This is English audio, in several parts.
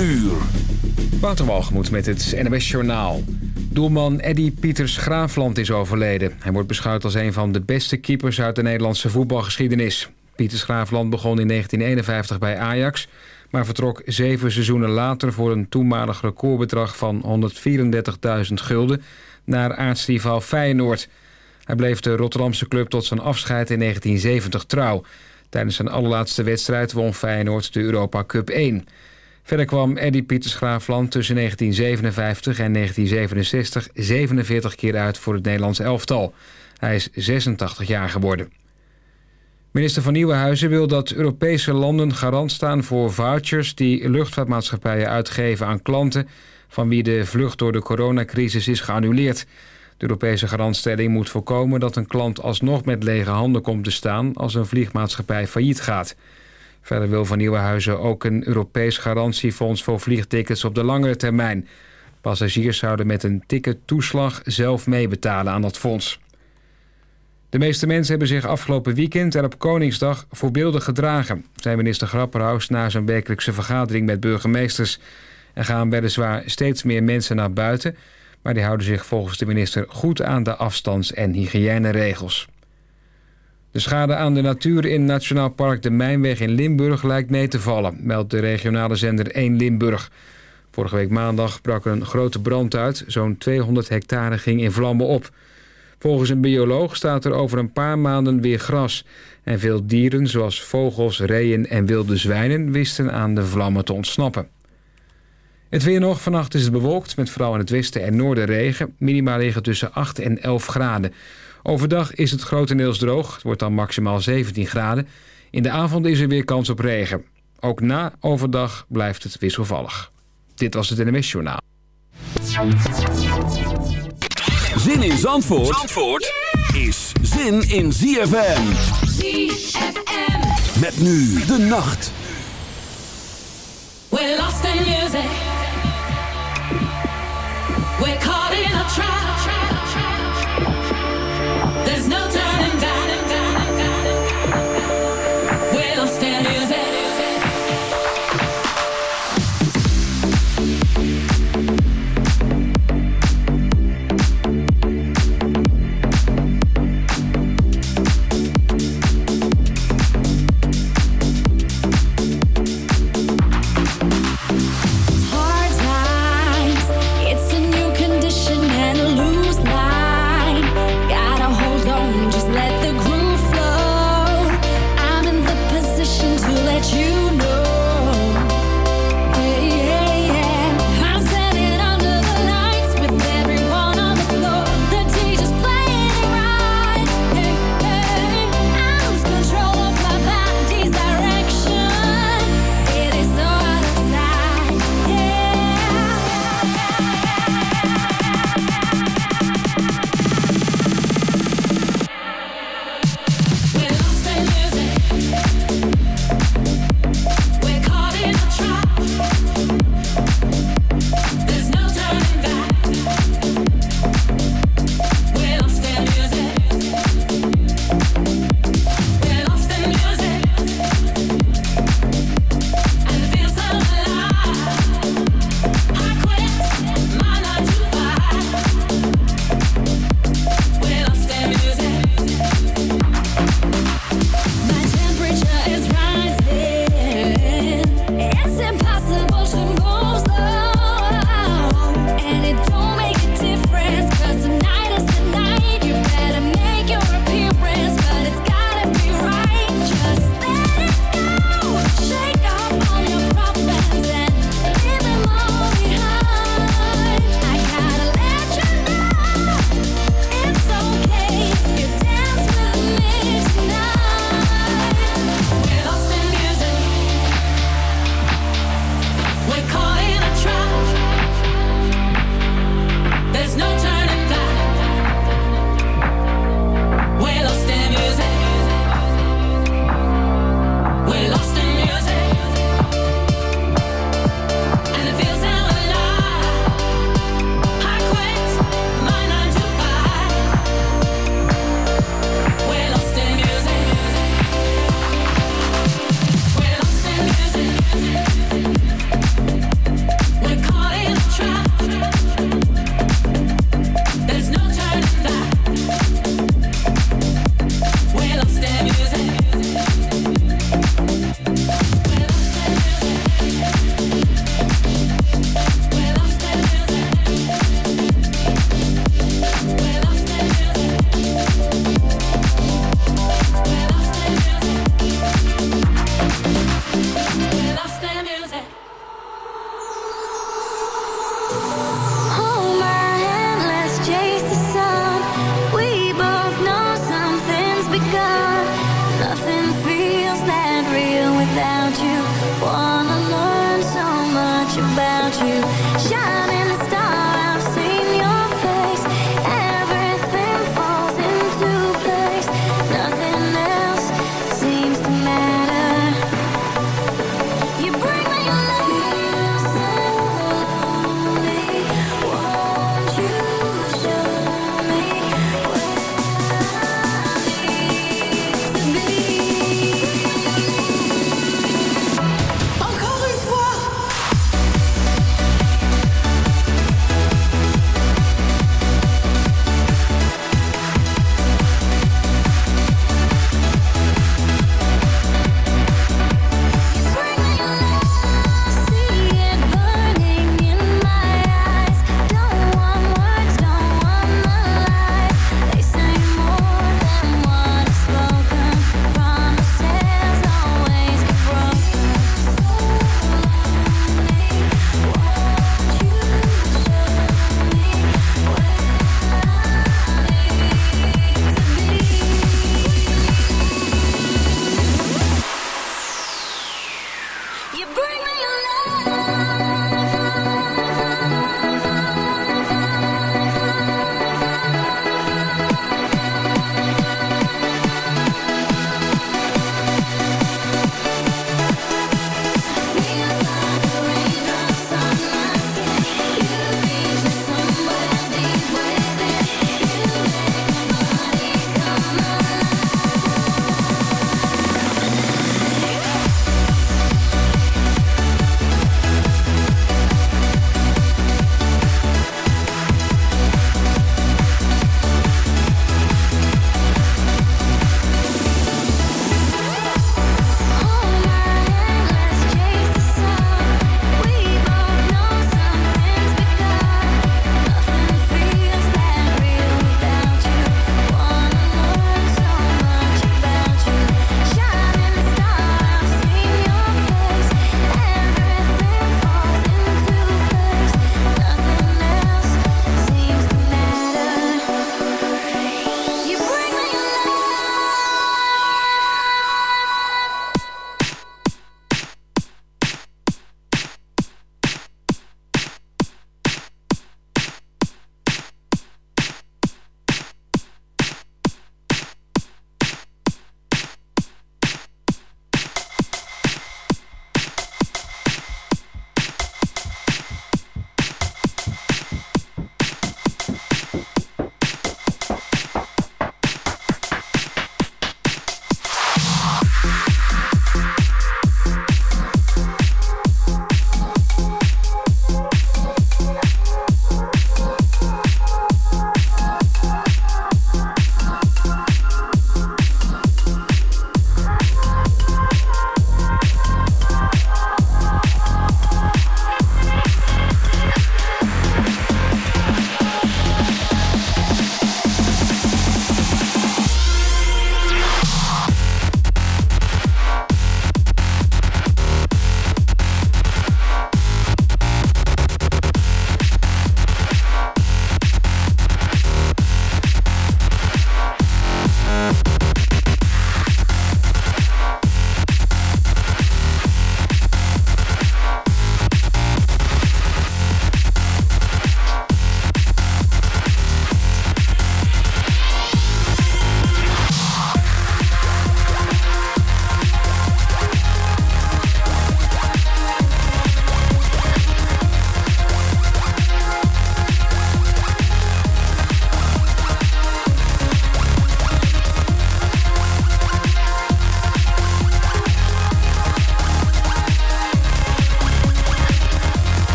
uur. Waterwalgemoed met het NWS Journaal. Doelman Eddy Pieters Graafland is overleden. Hij wordt beschouwd als een van de beste keepers uit de Nederlandse voetbalgeschiedenis. Pieters Graafland begon in 1951 bij Ajax... maar vertrok zeven seizoenen later voor een toenmalig recordbedrag van 134.000 gulden... naar aartsrivaal Feyenoord. Hij bleef de Rotterdamse club tot zijn afscheid in 1970 trouw. Tijdens zijn allerlaatste wedstrijd won Feyenoord de Europa Cup 1... Verder kwam Eddy Pieters Graafland tussen 1957 en 1967 47 keer uit voor het Nederlandse elftal. Hij is 86 jaar geworden. Minister van Nieuwenhuizen wil dat Europese landen garant staan voor vouchers die luchtvaartmaatschappijen uitgeven aan klanten van wie de vlucht door de coronacrisis is geannuleerd. De Europese garantstelling moet voorkomen dat een klant alsnog met lege handen komt te staan als een vliegmaatschappij failliet gaat. Verder wil Van Nieuwenhuizen ook een Europees garantiefonds voor vliegtickets op de langere termijn. Passagiers zouden met een tickettoeslag zelf meebetalen aan dat fonds. De meeste mensen hebben zich afgelopen weekend en op Koningsdag voorbeeldig gedragen, zei minister Grapperhaus na zijn wekelijkse vergadering met burgemeesters. Er gaan weliswaar steeds meer mensen naar buiten, maar die houden zich volgens de minister goed aan de afstands- en hygiëneregels. De schade aan de natuur in Nationaal Park de Mijnweg in Limburg lijkt mee te vallen, meldt de regionale zender 1 Limburg. Vorige week maandag brak er een grote brand uit. Zo'n 200 hectare ging in vlammen op. Volgens een bioloog staat er over een paar maanden weer gras. En veel dieren, zoals vogels, reeën en wilde zwijnen, wisten aan de vlammen te ontsnappen. Het weer nog. Vannacht is het bewolkt met vooral in het westen en noorden regen. Minima liggen tussen 8 en 11 graden. Overdag is het grotendeels droog. Het wordt dan maximaal 17 graden. In de avond is er weer kans op regen. Ook na overdag blijft het wisselvallig. Dit was het NMS Journaal. Zin in Zandvoort, Zandvoort is zin in ZFM. ZFM. Met nu de nacht. We're lost in music.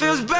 feels better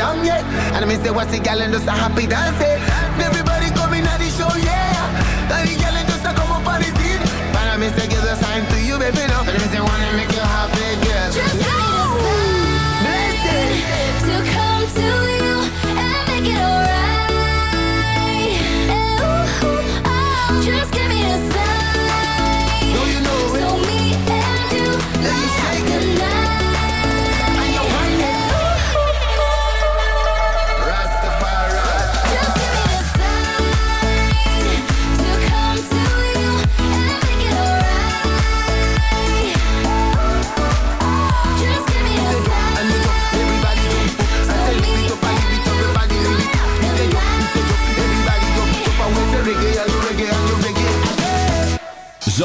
down yet. And I mean, say, what's the gal and just a happy dance.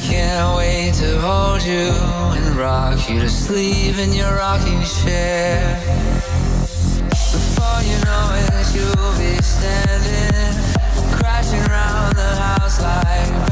Can't wait to hold you and rock you to sleep in your rocking chair. Before you know it, you'll be standing, crashing around the house like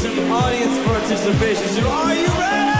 some audience participation. So, are you ready?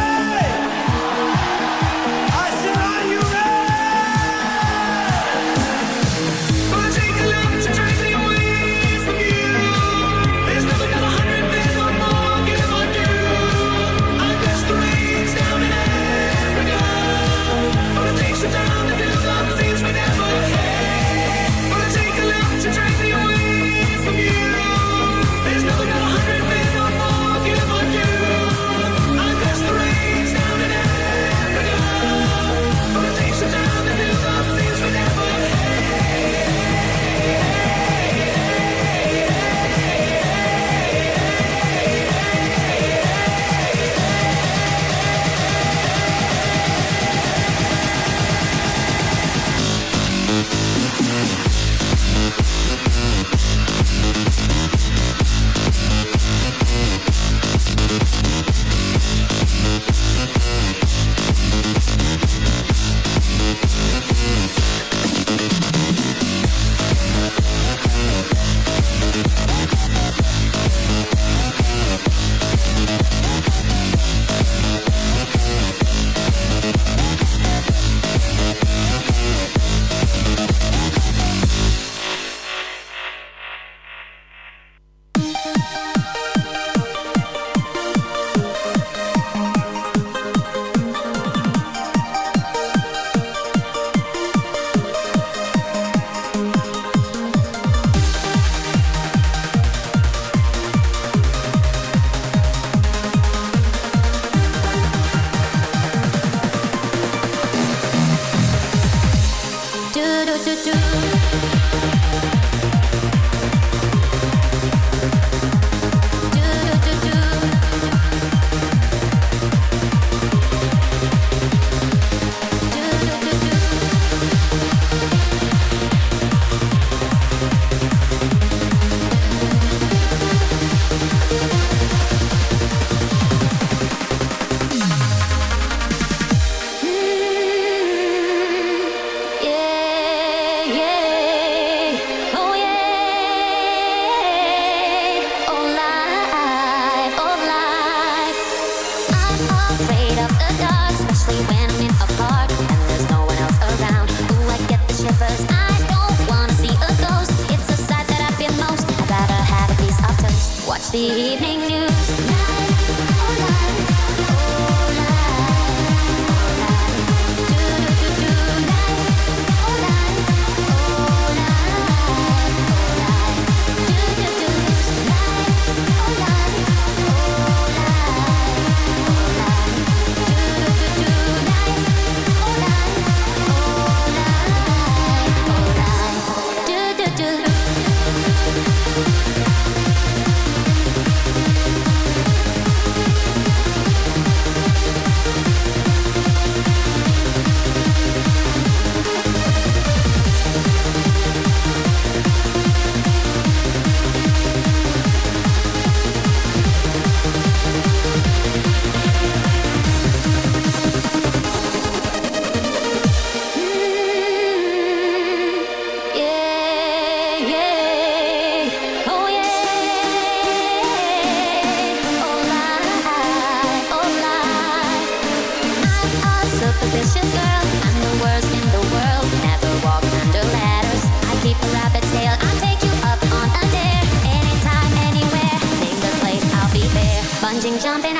do do do do. ambitious girl. I'm the worst in the world. Never under ladders. I keep a rabbit tail. I'll take you up on a dare. Anytime, anywhere. The place, I'll be. Bungee jumping.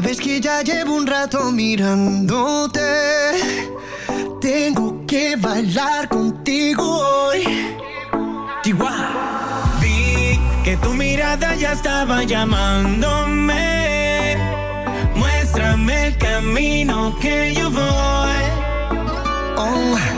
Sabes que ya llevo un rato mirándote. Tengo que bailar contigo hoy. Chihuahua. Vi que tu mirada ya estaba llamándome. Muéstrame el camino que yo voy. Oh